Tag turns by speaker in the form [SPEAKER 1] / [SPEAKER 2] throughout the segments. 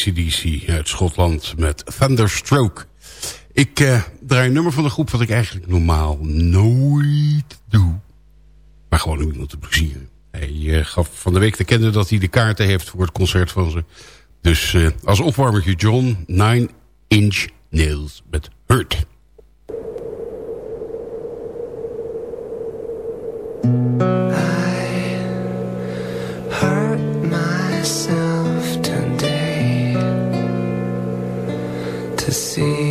[SPEAKER 1] ACDC uit Schotland met Thunderstroke. Ik uh, draai een nummer van de groep wat ik eigenlijk normaal nooit doe. Maar gewoon om iemand te plezieren. Hij uh, gaf van de week te kennen dat hij de kaarten heeft voor het concert van ze. Dus uh, als opwarmertje John, Nine Inch Nails met Hurt.
[SPEAKER 2] to see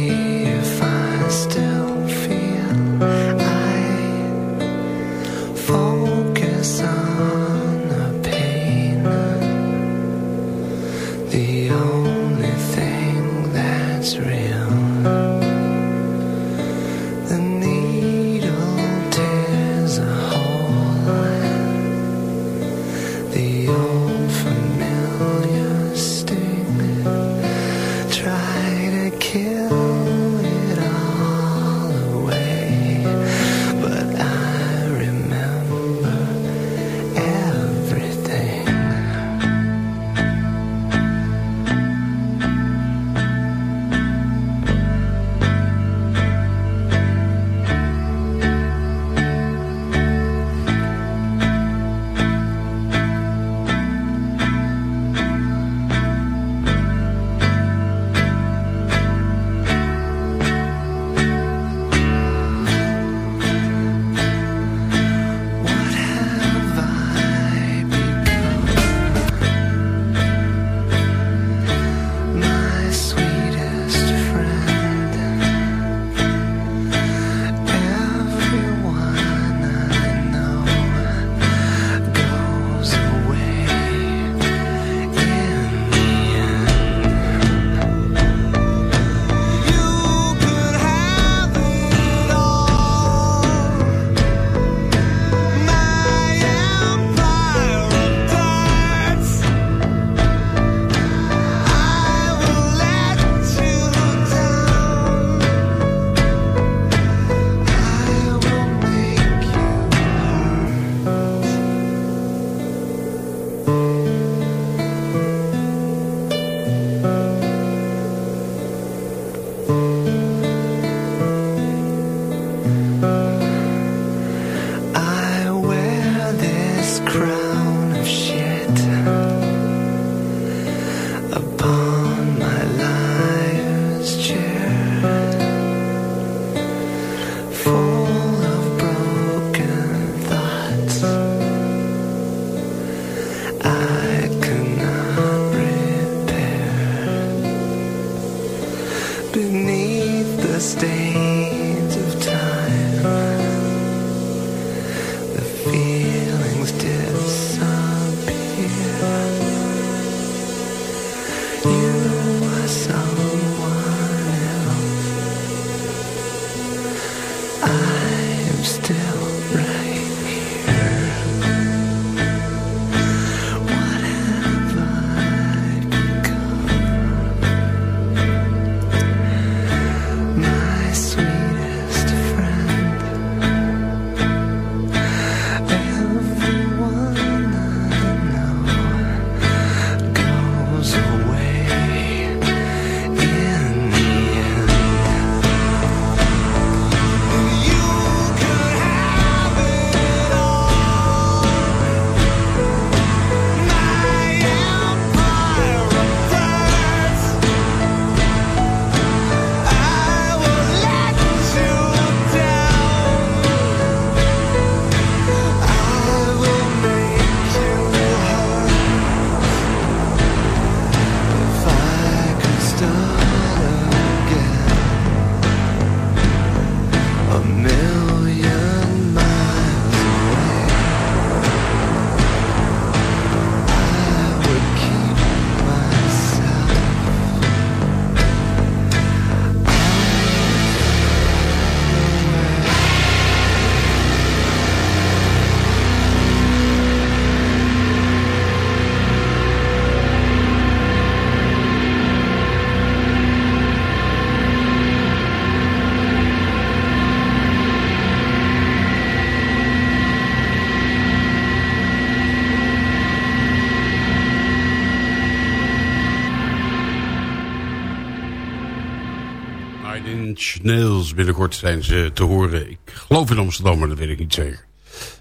[SPEAKER 1] Binnenkort zijn ze te horen. Ik geloof in Amsterdam, maar dat weet ik niet zeker.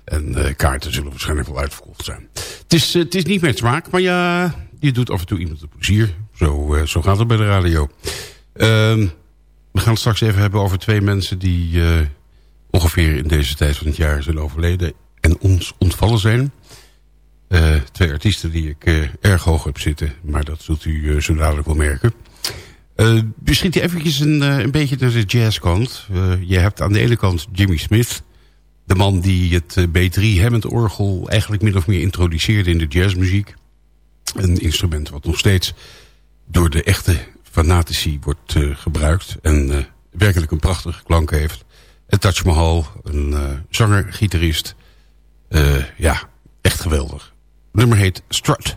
[SPEAKER 1] En uh, kaarten zullen waarschijnlijk wel uitverkocht zijn. Het is, uh, het is niet met smaak, maar ja, je doet af en toe iemand een plezier. Zo, uh, zo gaat het bij de radio. Ehm, we gaan het straks even hebben over twee mensen die ongeveer in deze tijd van het jaar zijn overleden. En ons ontvallen zijn. twee artiesten die ik erg hoog heb zitten. Maar dat zult u zo dadelijk wel merken. Uh, misschien eventjes een, uh, een beetje naar de jazzkant. Uh, je hebt aan de ene kant Jimmy Smith. De man die het B3 Hammond orgel eigenlijk min of meer introduceerde in de jazzmuziek. Een instrument wat nog steeds door de echte fanatici wordt gebruikt. En werkelijk een prachtige klank heeft. En Taj Mahal, een zanger, gitarist. ja, echt geweldig. Het nummer heet Strut.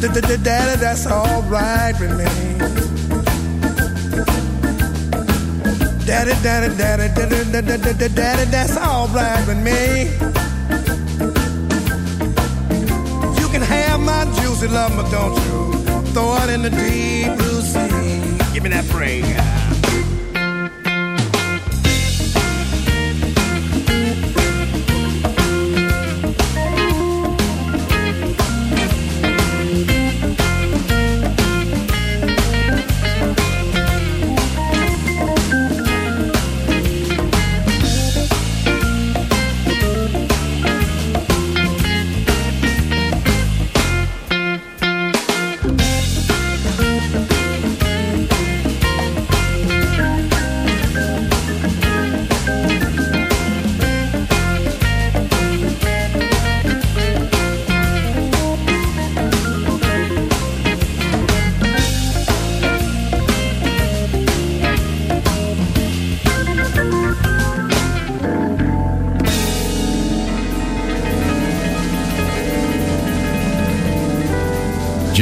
[SPEAKER 3] Daddy, daddy, that's all right with me. daddy, daddy, daddy, daddy, daddy, that's alright with me. You can have my juicy love, but don't you throw it in the deep blue sea. Give me that break.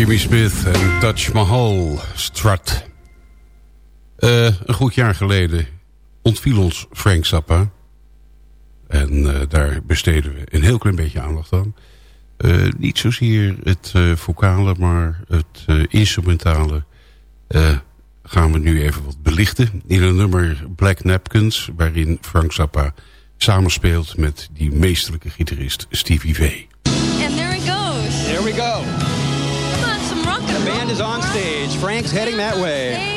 [SPEAKER 1] Jimmy Smith en Dutch Mahal, Strut. Uh, een goed jaar geleden ontviel ons Frank Zappa. En uh, daar besteden we een heel klein beetje aandacht aan. Uh, niet zozeer het vocale, maar het instrumentale gaan we nu even wat belichten. In een nummer Black Napkins, waarin Frank Zappa samenspeelt met die meesterlijke gitarist Stevie V.
[SPEAKER 4] And there it goes.
[SPEAKER 5] There we go. Band is on stage. Frank's heading that way.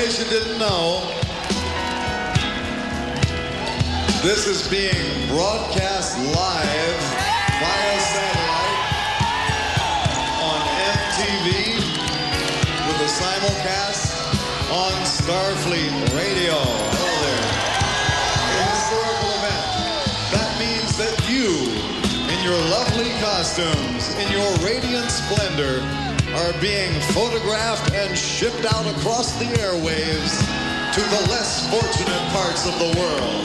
[SPEAKER 6] Case you didn't know, this is being broadcast live via satellite on MTV with a simulcast on Starfleet Radio. Hello there. A historical event. That means that you, in your lovely costumes, in your radiant splendor, are being photographed and shipped out across the airwaves to the less fortunate parts of the world.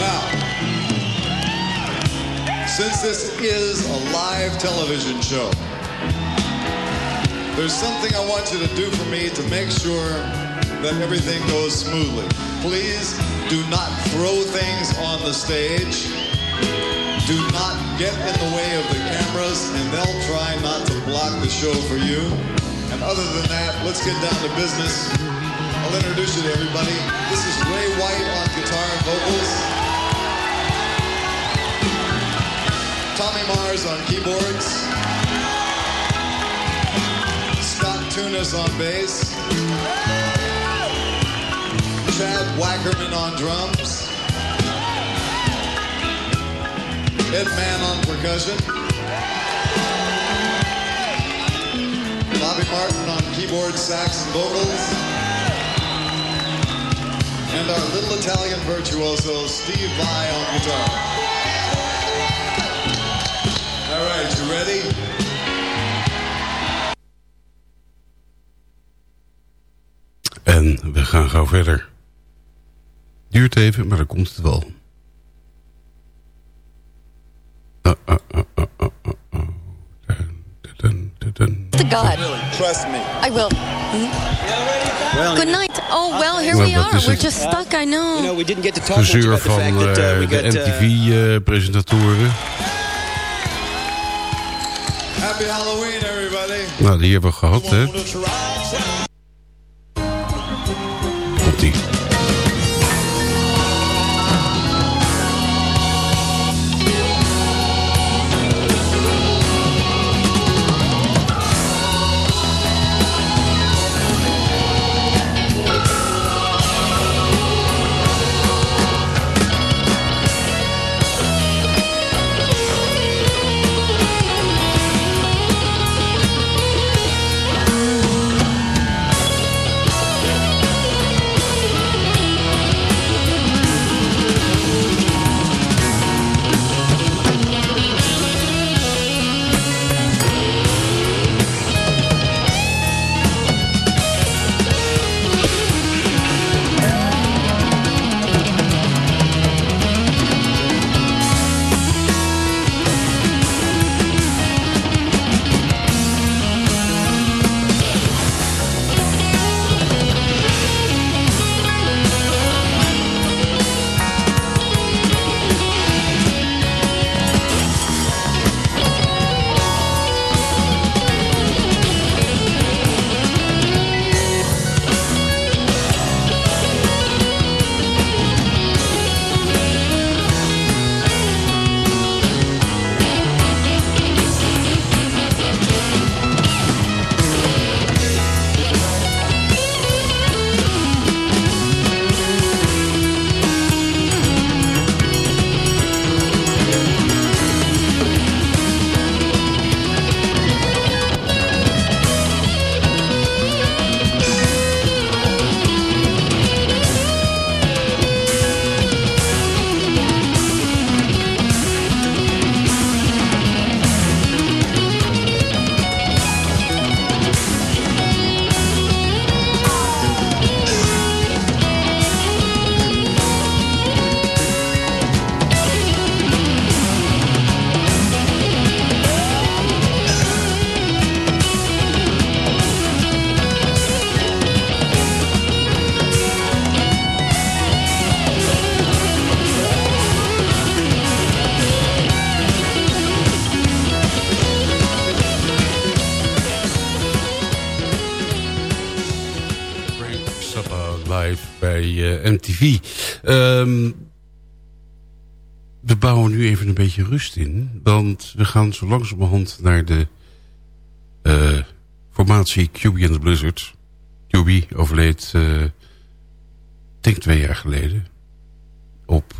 [SPEAKER 6] Now, since this is a live television show, there's something I want you to do for me to make sure that everything goes smoothly. Please do not throw things on the stage. Do not get in the way of the cameras, and they'll try not to block the show for you. And other than that, let's get down to business. I'll introduce you to everybody. This is Ray White on guitar and vocals. Tommy Mars on keyboards. Scott Thunes on bass. Chad Wackerman on drums. Ed Mann on percussion. Bobby Martin on keyboard, sax, and vocals. And our little Italian virtuoso, Steve Vai on guitar. All right, you ready?
[SPEAKER 1] En we gaan gauw verder. Duurt even, maar dan komt het wel. Uh, uh, uh, uh, uh, uh, uh. Dun, dun, dun, dun.
[SPEAKER 4] To God.
[SPEAKER 6] Trust me.
[SPEAKER 4] I will.
[SPEAKER 5] Well,
[SPEAKER 4] Good night. Oh, well, here we are. We're just stuck, I
[SPEAKER 5] know,
[SPEAKER 4] know.
[SPEAKER 5] we didn't get to talk much
[SPEAKER 1] Gezeur
[SPEAKER 5] about the
[SPEAKER 1] van
[SPEAKER 5] uh,
[SPEAKER 1] eh,
[SPEAKER 5] we
[SPEAKER 1] de
[SPEAKER 5] uh,
[SPEAKER 1] MTV-presentatoren.
[SPEAKER 6] Happy Halloween, everybody.
[SPEAKER 1] nou, die hebben we gehad, hè. Ehm, we bouwen nu even een beetje rust in. Want we gaan zo langzamerhand naar de eh, formatie QB and the Blizzard. QB overleed, eh denk twee jaar geleden. Op,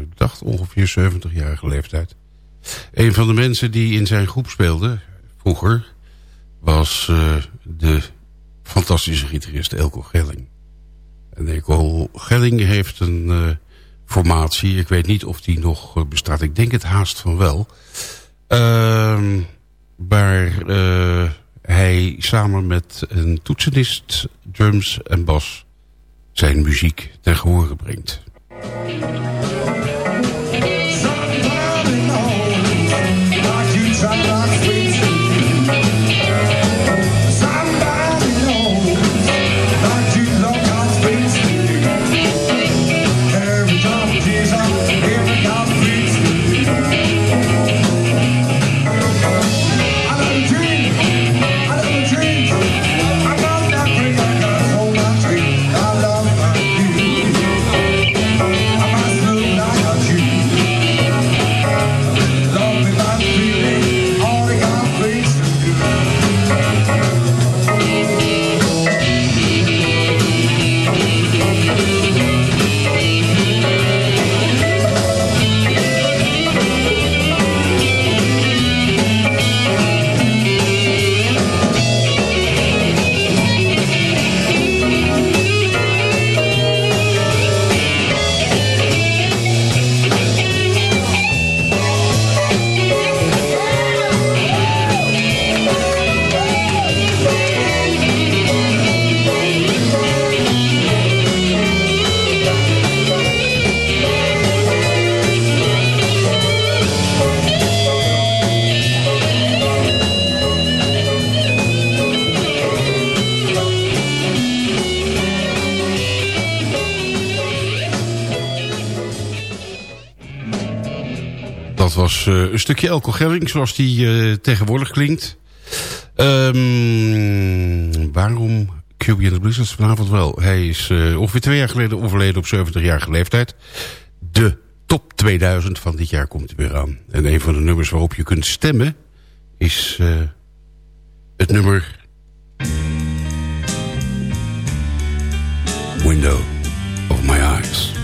[SPEAKER 1] ik dacht ongeveer 70-jarige leeftijd. Een van de mensen die in zijn groep speelde, vroeger, was de fantastische gitarist Elko Gelling. En Elko Gelling heeft een eh, formatie. Ik weet niet of die nog eh, bestaat. Ik denk het haast van wel. Ehm, waar eh, hij samen met een toetsenist, drums en bas zijn muziek ten gehore brengt. Dat was eh, een stukje Elko Gelling, zoals die eh, tegenwoordig klinkt. Ehm, waarom QB and the Blizzards vanavond wel? Hij is eh, ongeveer twee jaar geleden overleden op 70-jarige leeftijd. De top 2000 van dit jaar komt er weer aan. En een van de nummers waarop je kunt stemmen is het nummer... Window of My Eyes.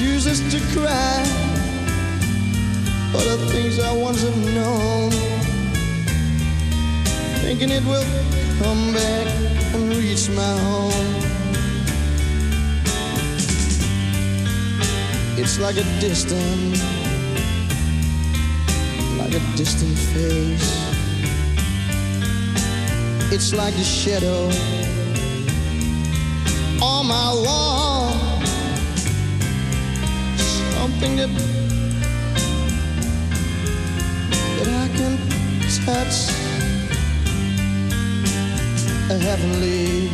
[SPEAKER 7] chooses to cry for the things I once have known, thinking it will come back and reach my home. It's like a distant, like a distant face. It's like the shadow on my wall something that that I can touch. A heavenly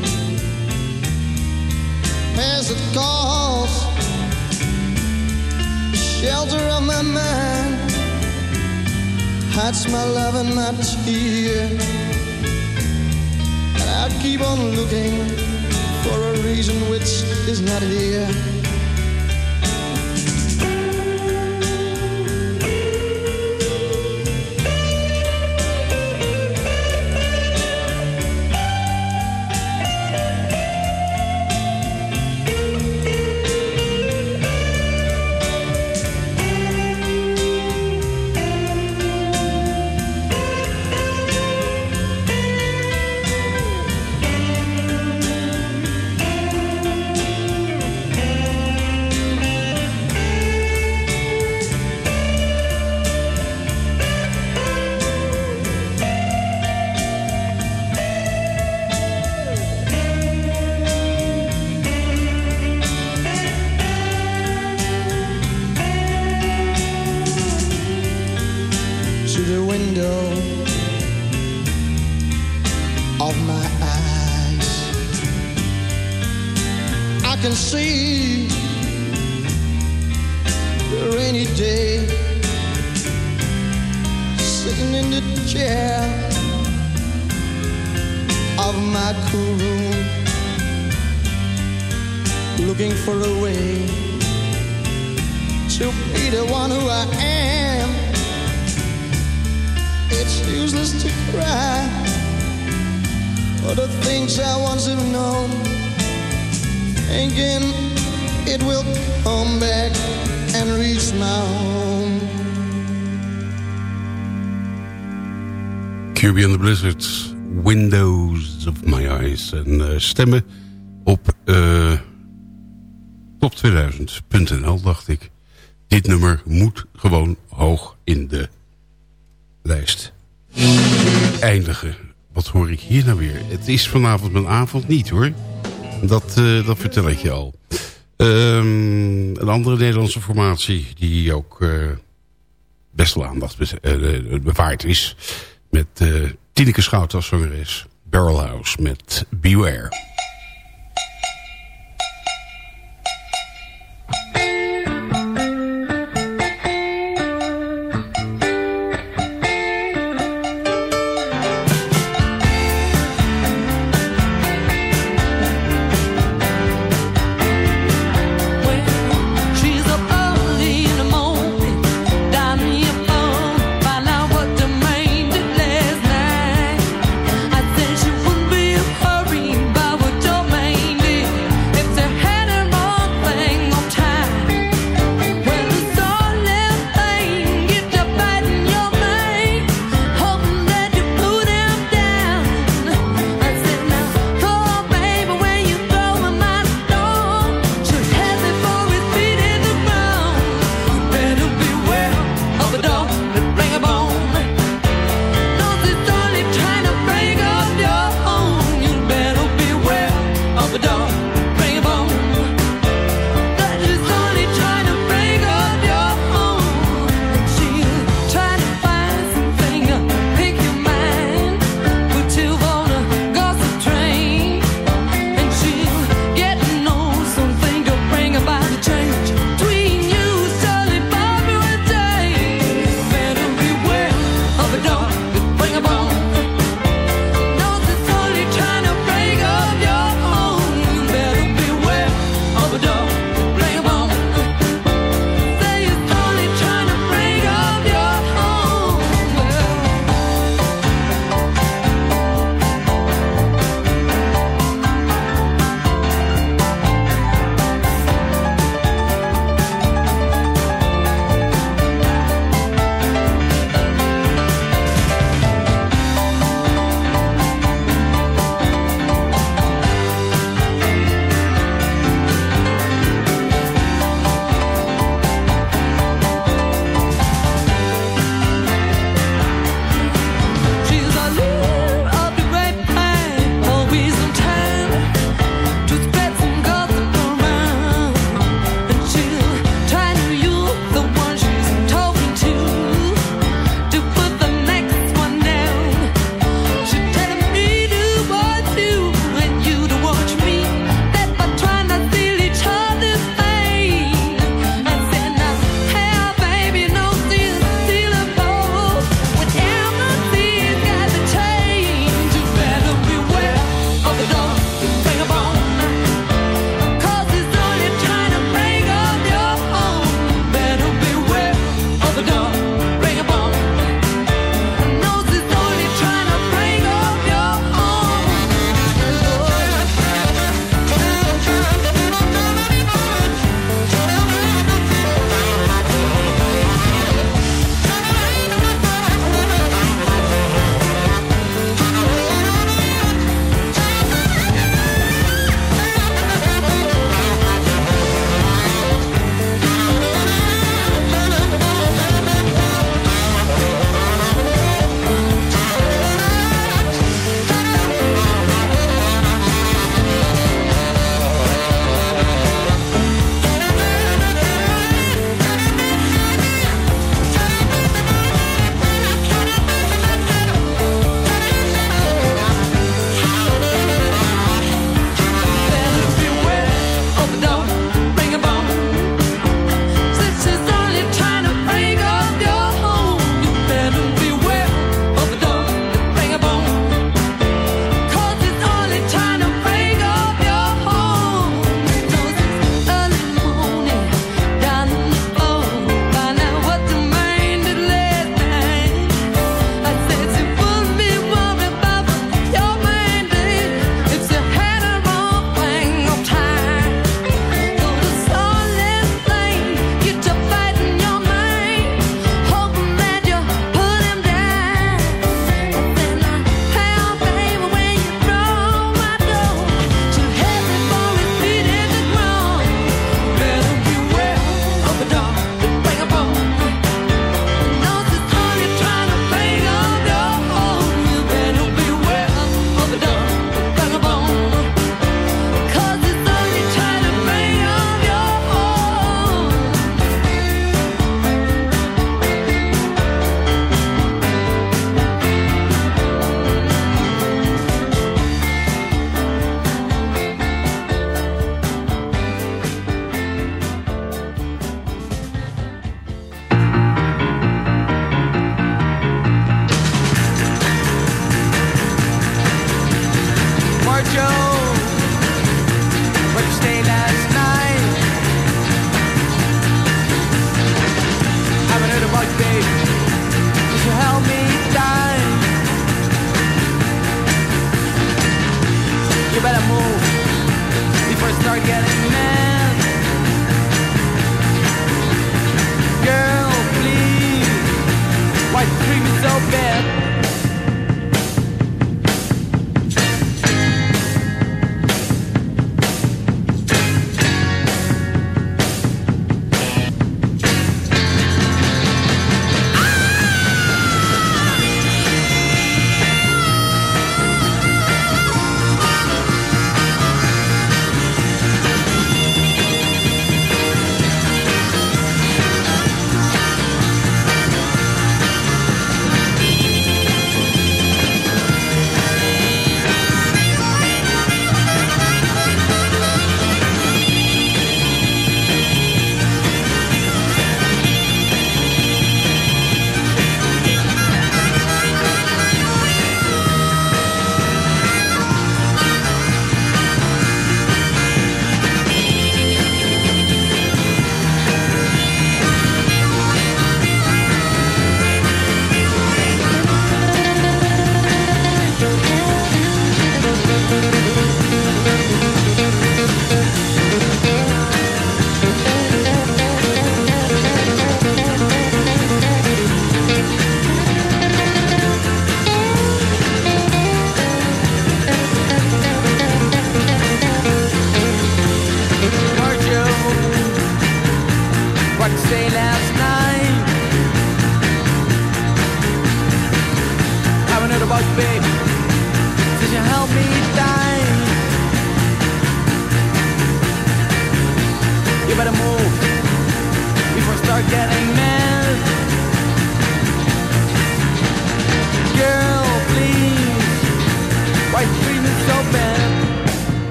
[SPEAKER 7] as it calls. Shelter of my mind hides my love and my tear and I keep on looking for a reason which is not here
[SPEAKER 1] Kirby and the Blizzards, Windows of My Eyes. En uh, stemmen op uh, top2000.nl, dacht ik. Dit nummer moet gewoon hoog in de lijst eindigen. Wat hoor ik hier nou weer? Het is vanavond mijn avond niet hoor. Dat, uh, dat vertel ik je al. Um, een andere Nederlandse formatie die ook best wel aandacht be bewaard is. Met uh, Tineke Schout als zangeres. Barrelhouse met Beware.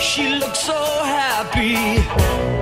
[SPEAKER 8] She looks so happy.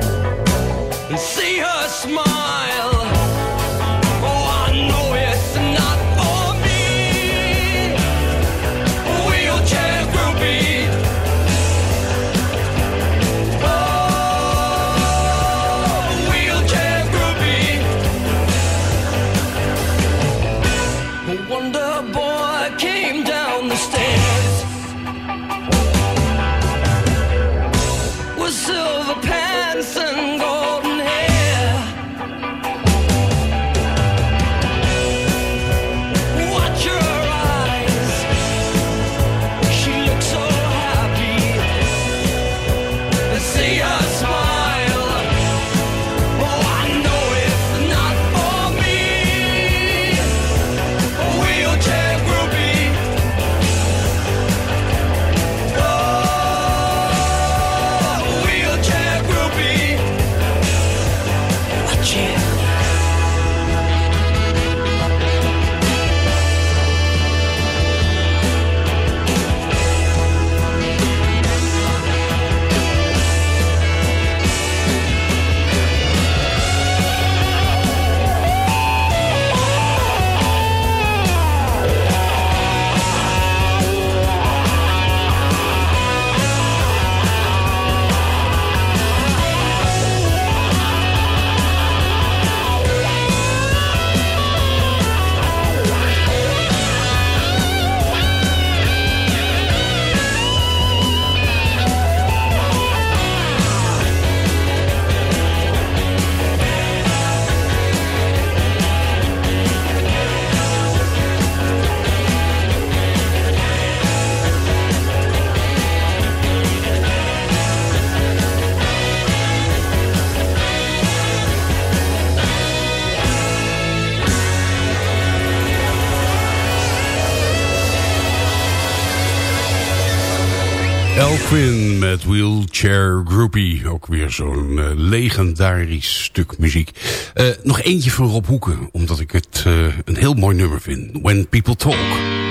[SPEAKER 9] Quinn met Wheelchair Groupie. Ook weer zo'n eh, legendarisch stuk muziek. Eh, nog eentje van Rob Hoeken, omdat ik het eh, een heel mooi nummer vind. When People Talk.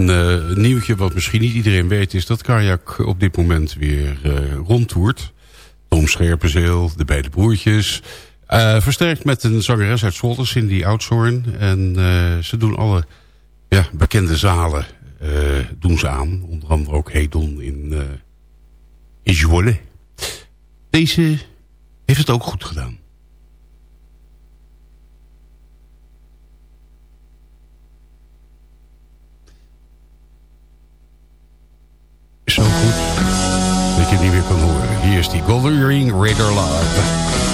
[SPEAKER 10] Een uh, nieuwtje wat misschien niet iedereen weet... is dat Kajak op dit moment weer uh, rondtoert. Tom Scherpenzeel, de beide broertjes. Uh, versterkt met een zangeres uit Zwolle, Cindy Oudshoorn. En ze doen alle ja, bekende zalen doen ze aan. Onder andere ook Hedon in, in Zwolle. Deze heeft het ook goed gedaan. Zo goed dat je niet meer kan horen. Hier is die Golden Ring Raider Love.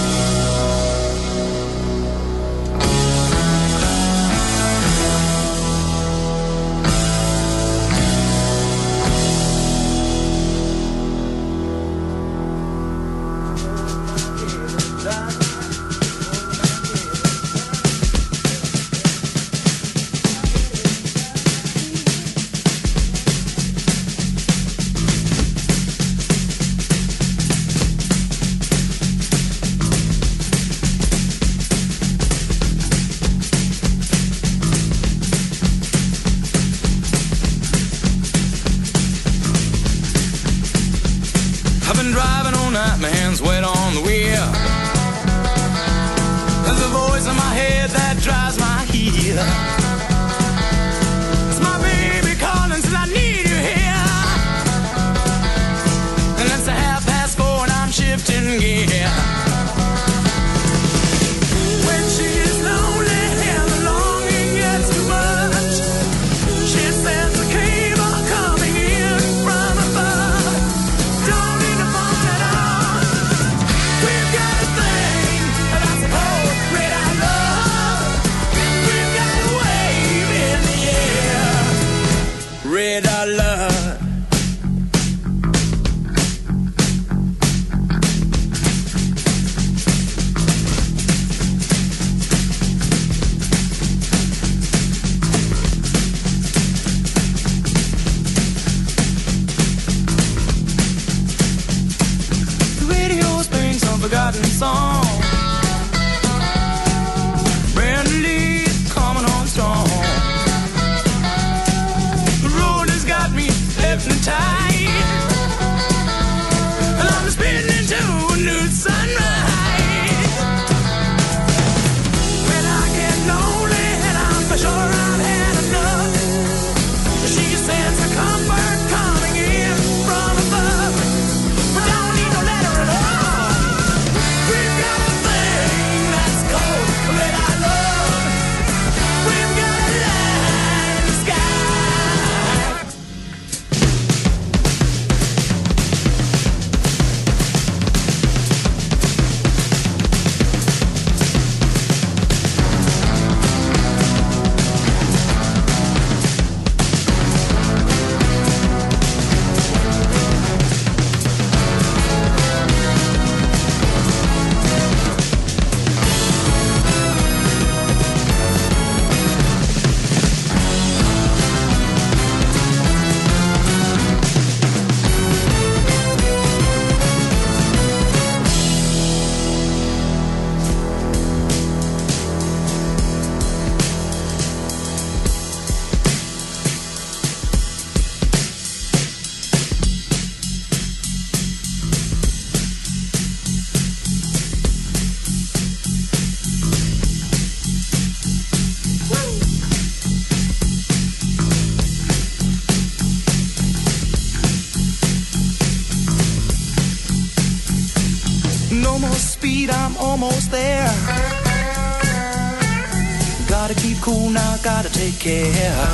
[SPEAKER 11] Care.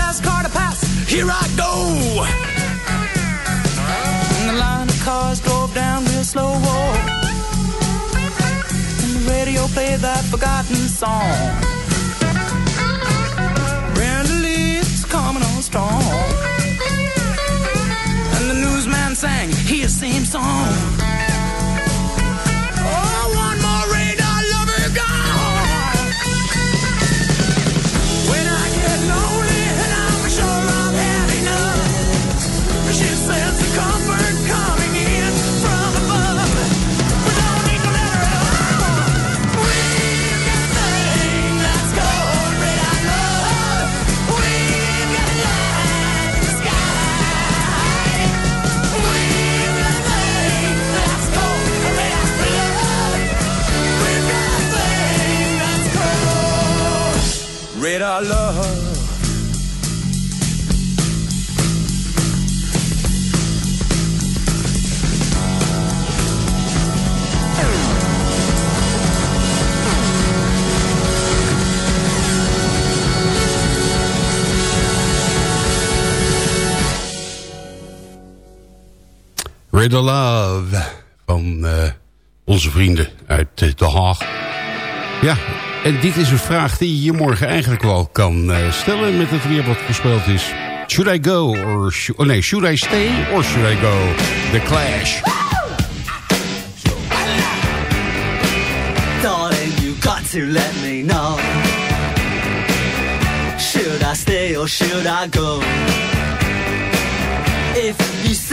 [SPEAKER 11] Last car to pass, here I go. And the line of cars drove down real slow. And the radio played that forgotten song. Brenda coming on strong. And the newsman sang his same song.
[SPEAKER 1] Greater Love van eh, onze vrienden uit uh, Den Haag. Ja, en dit is een vraag die je morgen eigenlijk wel kan uh, stellen met het weer wat gespeeld is. Should I go or should, oh nee, should I stay or should I go? The Clash.
[SPEAKER 12] You got to let me know. Should I stay or should I go? If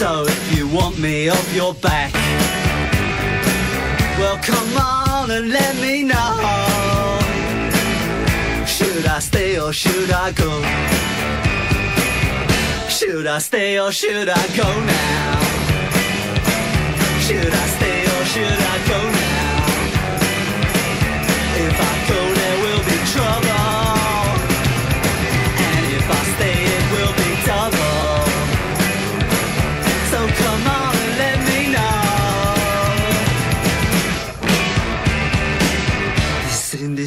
[SPEAKER 12] So if you want me off your back, well come on and let me know. Should I stay or should I go? Should I stay or should I go now? Should I stay or should I go now? If I go there will be trouble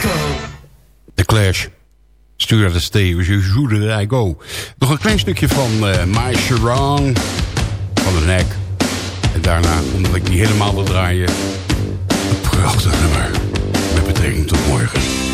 [SPEAKER 12] Go?
[SPEAKER 1] The Clash. Stuur de stee, Should I go? Nog een klein stukje van uh, My Sharon van de nek. En daarna, omdat ik die helemaal wil draaien... een prachtig nummer met betrekking tot morgen.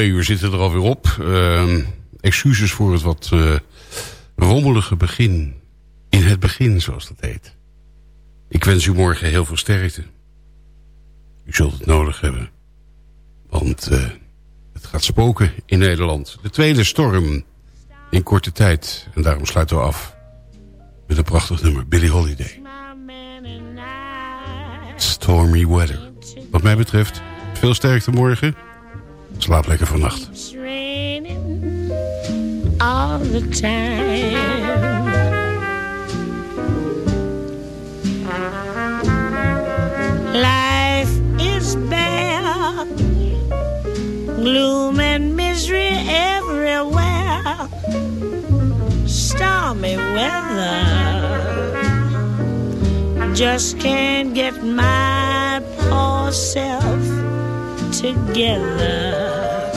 [SPEAKER 1] Twee uur zitten er alweer op. Ehm, excuses voor het wat eh, rommelige begin in het begin, zoals dat heet. Ik wens u morgen heel veel sterkte. U zult het nodig hebben. Want uh, het gaat spoken in Nederland. De tweede storm in korte tijd. En daarom sluiten we af met een prachtig nummer. Billy Holiday. Stormy weather. Wat mij betreft, veel sterkte morgen. Slaap lekker vannacht.
[SPEAKER 13] It's raining all the time. Life is bare, gloom and misery everywhere. Stormy weather, just can't get my poor self together.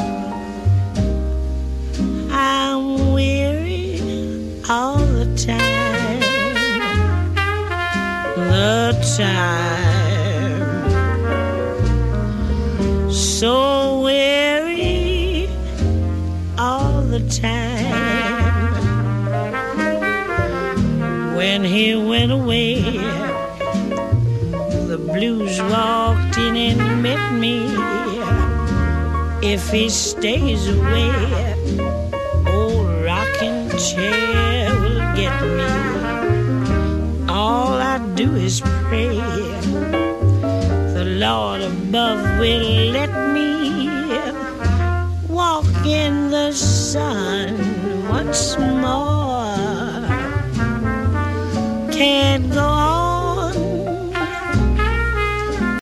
[SPEAKER 13] I'm weary all the time. The time. So weary all the time. When he went away, the blues walked in and met me. If he stays away, old rocking chair will get me. All I do is pray. The Lord above will let me walk in the sun once more. Can't